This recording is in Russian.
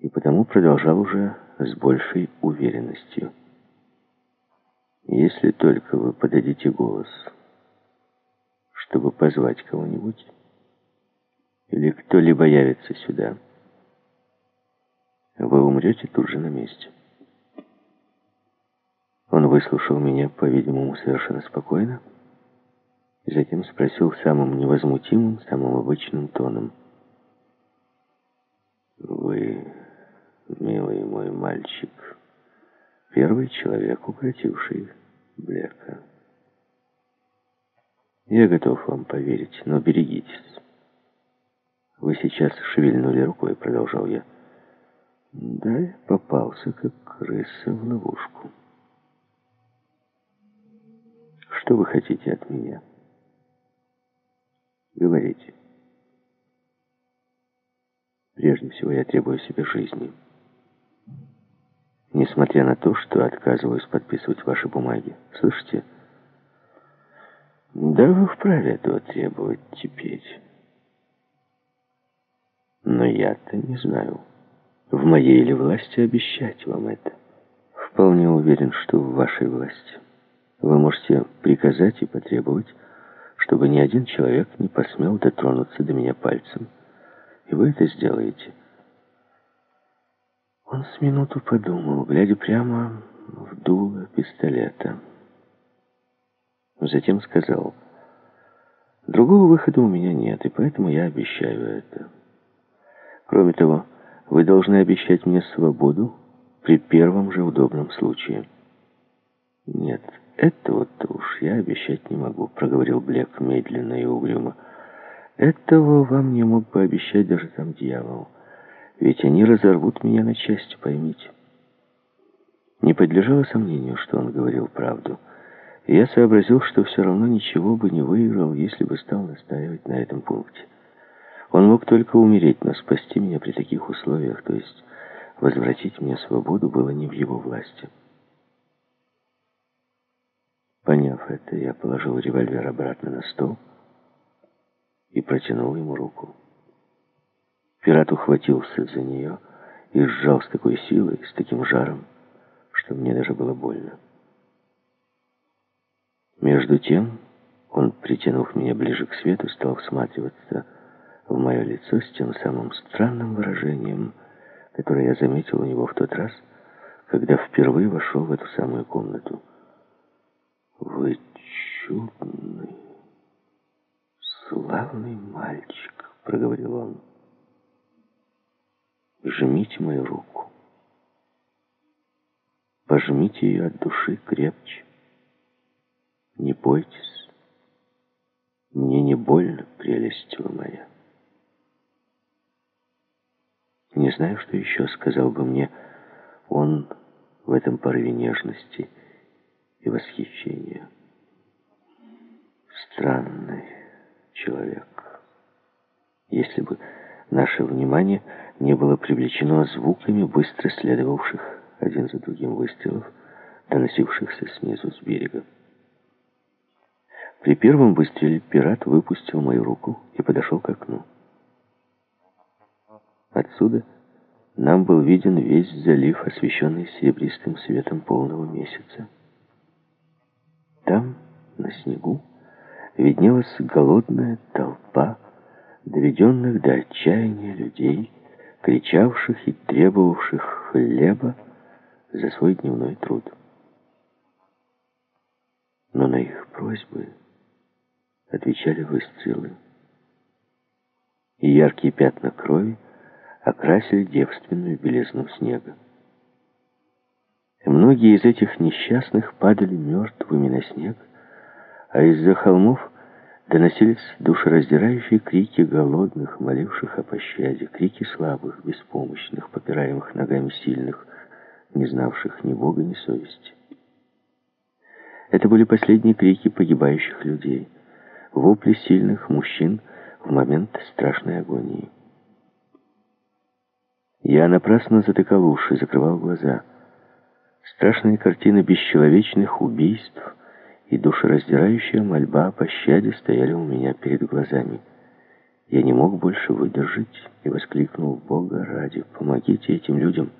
и потому продолжал уже с большей уверенностью. Если только вы подадите голос, чтобы позвать кого-нибудь, или кто-либо явится сюда, вы умрете тут же на месте. Он выслушал меня, по-видимому, совершенно спокойно, и затем спросил самым невозмутимым, самым обычным тоном. «Вы, мой мальчик, первый человек, укротивший Блека. Я готов вам поверить, но берегитесь. Вы сейчас шевельнули рукой, продолжал я. Да, я попался, как крыса в ловушку. Что вы хотите от меня? Говорите. Прежде всего, я требую себе жизни. Несмотря на то, что отказываюсь подписывать ваши бумаги. Слышите? Да, вы вправе этого требовать теперь. Но я-то не знаю, в моей ли власти обещать вам это. Вполне уверен, что в вашей власти. Вы можете приказать и потребовать, чтобы ни один человек не посмел дотронуться до меня пальцем. И вы это сделаете. Он с минуту подумал, глядя прямо в дуло пистолета. Затем сказал, «Другого выхода у меня нет, и поэтому я обещаю это. Кроме того, вы должны обещать мне свободу при первом же удобном случае». «Нет, этого-то уж я обещать не могу», — проговорил Блек медленно и угрюмо. «Этого вам не мог бы обещать даже сам дьявол». Ведь они разорвут меня на части, поймите. Не подлежало сомнению, что он говорил правду. И я сообразил, что все равно ничего бы не выиграл, если бы стал настаивать на этом пункте. Он мог только умереть, но спасти меня при таких условиях, то есть возвратить мне свободу, было не в его власти. Поняв это, я положил револьвер обратно на стол и протянул ему руку. Пират ухватился за нее и сжал с такой силой, с таким жаром, что мне даже было больно. Между тем, он, притянув меня ближе к свету, стал всматриваться в мое лицо с тем самым странным выражением, которое я заметил у него в тот раз, когда впервые вошел в эту самую комнату. «Вы чудный, славный мальчик», — проговорил он. Жмите мою руку. Пожмите ее от души крепче. Не бойтесь. Мне не больно, прелесть вы моя. Не знаю, что еще сказал бы мне он в этом порыве нежности и восхищения. Странный человек. Если бы наше внимание не было привлечено звуками быстро следовавших один за другим выстрелов, доносившихся снизу с берега. При первом выстреле пират выпустил мою руку и подошел к окну. Отсюда нам был виден весь залив, освещенный серебристым светом полного месяца. Там, на снегу, виднелась голодная толпа доведенных до отчаяния людей, кричавших и требовавших хлеба за свой дневной труд. Но на их просьбы отвечали выстрелы. И яркие пятна крови окрасили девственную белизну снега. Многие из этих несчастных падали мертвыми на снег, а из-за холмов Доносились душераздирающие крики голодных, моливших о пощаде, крики слабых, беспомощных, попираемых ногами сильных, не знавших ни Бога, ни совести. Это были последние крики погибающих людей, вопли сильных мужчин в момент страшной агонии. Я напрасно затыкал уши, закрывал глаза. Страшные картины бесчеловечных убийств и душераздирающая мольба о пощаде стояли у меня перед глазами. Я не мог больше выдержать и воскликнул, «Бога ради, помогите этим людям!»